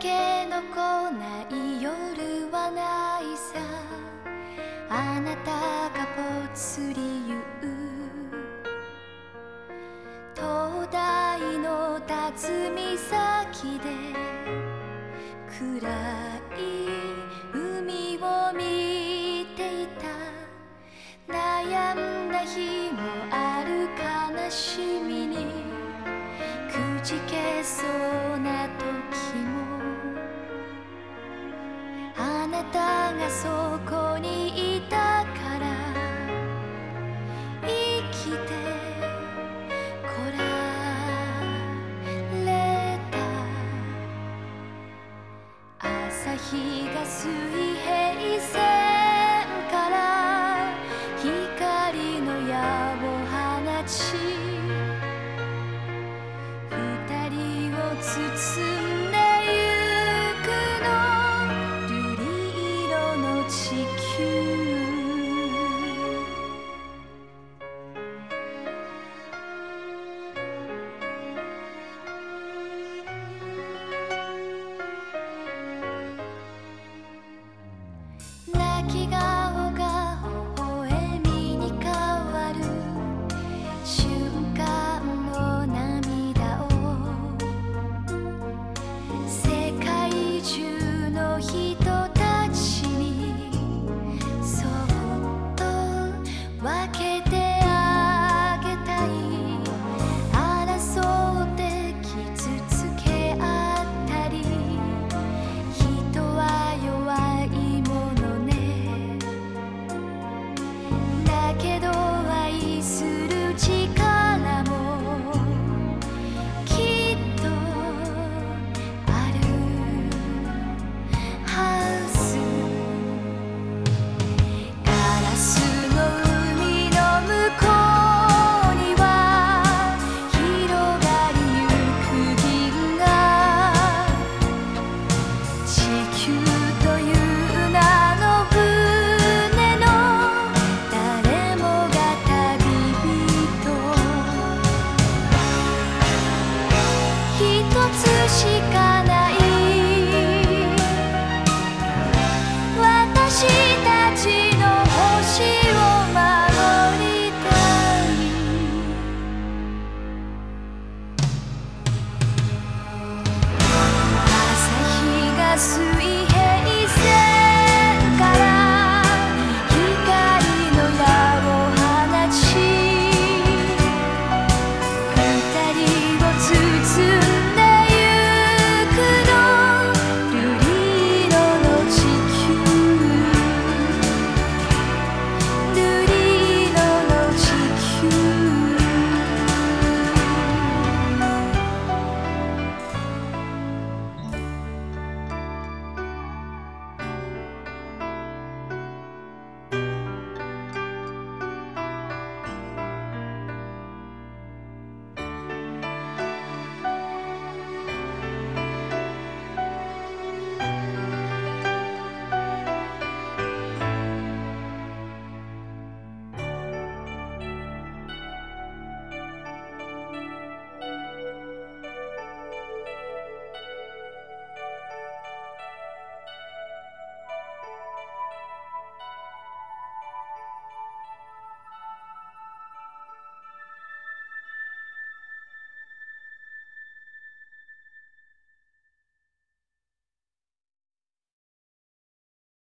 けの来ない夜はないさ。あなたがぽつり言う。灯台の辰岬で。暗い海を見ていた。悩んだ日もある悲しみに。くじけそうな時も。なたがそこにいたから生きてこられた。朝日が水平線気が起。see